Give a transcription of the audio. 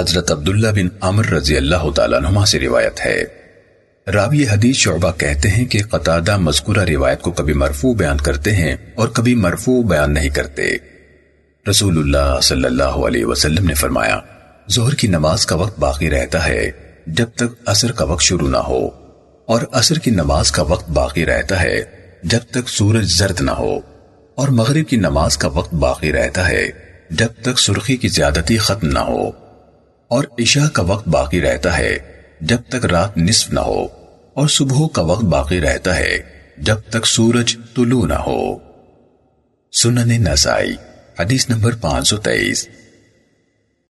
حضرت عبداللہ بن عمر رضی اللہ تعالیٰ نما سے روایت ہے۔ راوی حدیث شعبہ کہتے ہیں کہ قطادہ مذکورہ روایت کو کبھی مرفوع بیان کرتے ہیں اور کبھی مرفوع بیان نہیں کرتے۔ رسول اللہ صلی اللہ علیہ وسلم نے فرمایا زہر کی نماز کا وقت باقی رہتا ہے، جب تک عصر کا وقت شروع نہ ہو۔ اور عصر کی نماز کا وقت باقی رہتا ہے، جب تک سورج زرد نہ ہو۔ اور مغرب کی نماز کا وقت باقی رہتا ہے، جب تک سرخی کی زیادتی ختم اور عشاء کا وقت باقی رہتا ہے جب تک رات نصف نہ ہو، اور صبح کا وقت باقی رہتا ہے جب تک سورج طلوع نہ ہو۔ سنن نسائی، حدیث نمبر پانچ سو تیئیس۔